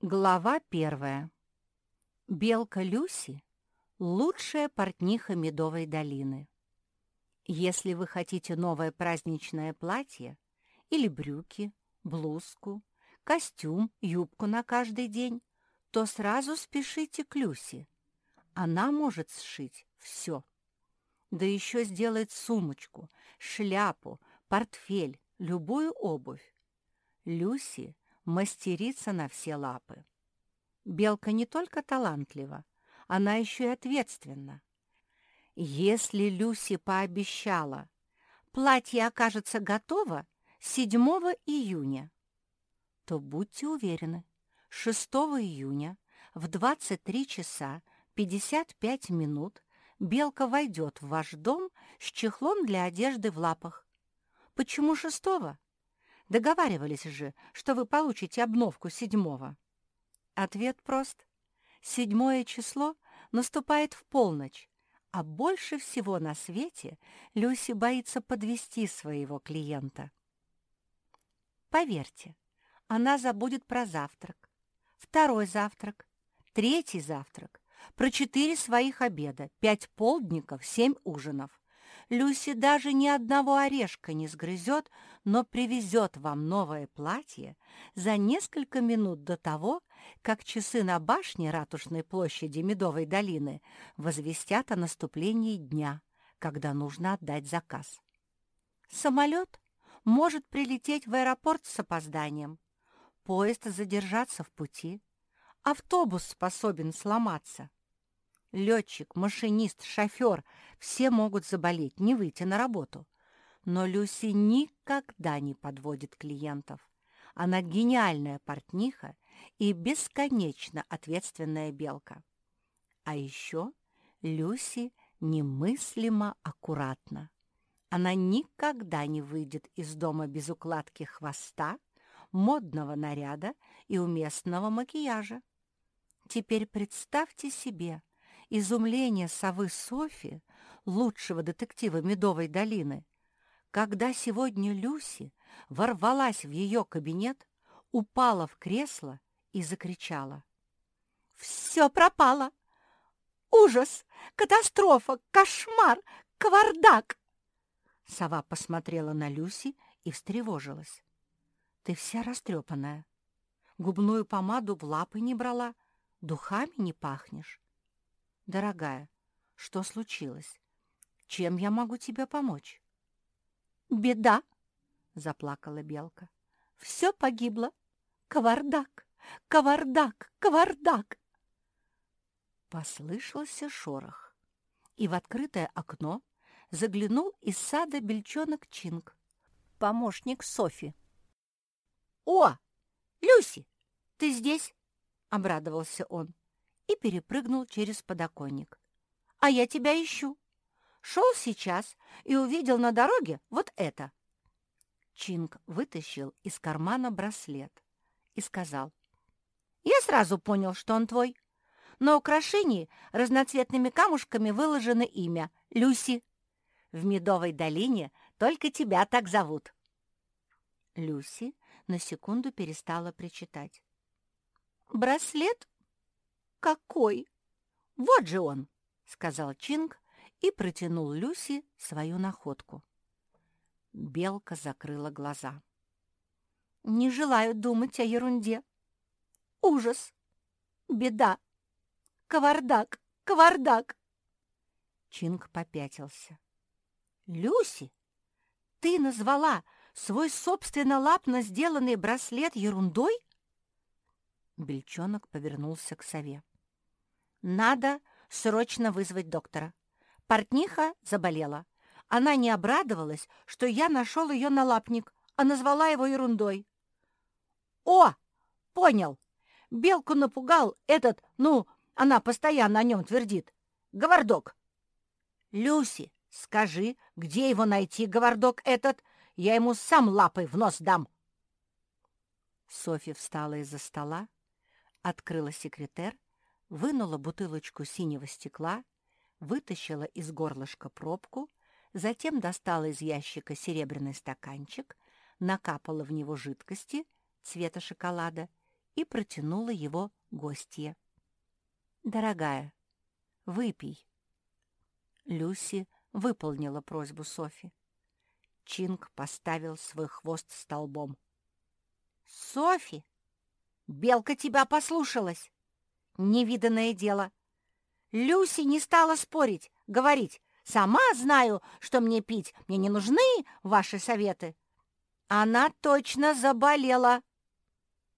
Глава первая. Белка Люси – лучшая портниха Медовой долины. Если вы хотите новое праздничное платье или брюки, блузку, костюм, юбку на каждый день, то сразу спешите к Люси. Она может сшить все. Да еще сделает сумочку, шляпу, портфель, любую обувь. Люси – мастерица на все лапы. Белка не только талантлива, она еще и ответственна. Если Люси пообещала, платье окажется готово 7 июня, то будьте уверены, 6 июня в 23 часа 55 минут Белка войдет в ваш дом с чехлом для одежды в лапах. Почему шестого? Договаривались же, что вы получите обновку седьмого. Ответ прост. Седьмое число наступает в полночь, а больше всего на свете Люси боится подвести своего клиента. Поверьте, она забудет про завтрак, второй завтрак, третий завтрак, про четыре своих обеда, пять полдников, семь ужинов. Люси даже ни одного орешка не сгрызет, но привезет вам новое платье за несколько минут до того, как часы на башне Ратушной площади Медовой долины возвестят о наступлении дня, когда нужно отдать заказ. Самолет может прилететь в аэропорт с опозданием, поезд задержаться в пути, автобус способен сломаться. Летчик, машинист, шофер — все могут заболеть, не выйти на работу. Но Люси никогда не подводит клиентов. Она гениальная портниха и бесконечно ответственная белка. А еще Люси немыслимо аккуратна. Она никогда не выйдет из дома без укладки хвоста, модного наряда и уместного макияжа. Теперь представьте себе, изумление совы Софи, лучшего детектива Медовой долины, когда сегодня Люси ворвалась в ее кабинет, упала в кресло и закричала. «Все пропало! Ужас! Катастрофа! Кошмар! Кавардак!» Сова посмотрела на Люси и встревожилась. «Ты вся растрепанная. Губную помаду в лапы не брала, духами не пахнешь. «Дорогая, что случилось? Чем я могу тебе помочь?» «Беда!» — заплакала Белка. «Все погибло! Кавардак! Кавардак! Кавардак!» Послышался шорох, и в открытое окно заглянул из сада бельчонок Чинг, помощник Софи. «О, Люси, ты здесь?» — обрадовался он и перепрыгнул через подоконник. «А я тебя ищу. Шел сейчас и увидел на дороге вот это». Чинг вытащил из кармана браслет и сказал. «Я сразу понял, что он твой. На украшении разноцветными камушками выложено имя — Люси. В Медовой долине только тебя так зовут». Люси на секунду перестала причитать. «Браслет «Какой? Вот же он!» — сказал Чинг и протянул Люси свою находку. Белка закрыла глаза. «Не желаю думать о ерунде. Ужас! Беда! Кавардак! Кавардак!» Чинг попятился. «Люси, ты назвала свой собственно лапно сделанный браслет ерундой?» Бельчонок повернулся к сове. Надо срочно вызвать доктора. Портниха заболела. Она не обрадовалась, что я нашел ее налапник, а назвала его ерундой. «О, понял! Белку напугал этот, ну, она постоянно о нем твердит. Говордок!» «Люси, скажи, где его найти, говордок этот? Я ему сам лапой в нос дам!» Софья встала из-за стола, открыла секретер вынула бутылочку синего стекла, вытащила из горлышка пробку, затем достала из ящика серебряный стаканчик, накапала в него жидкости цвета шоколада и протянула его гостье. «Дорогая, выпей». Люси выполнила просьбу Софи. Чинг поставил свой хвост столбом. «Софи, белка тебя послушалась. Невиданное дело. Люси не стала спорить, говорить, «Сама знаю, что мне пить, мне не нужны ваши советы». Она точно заболела.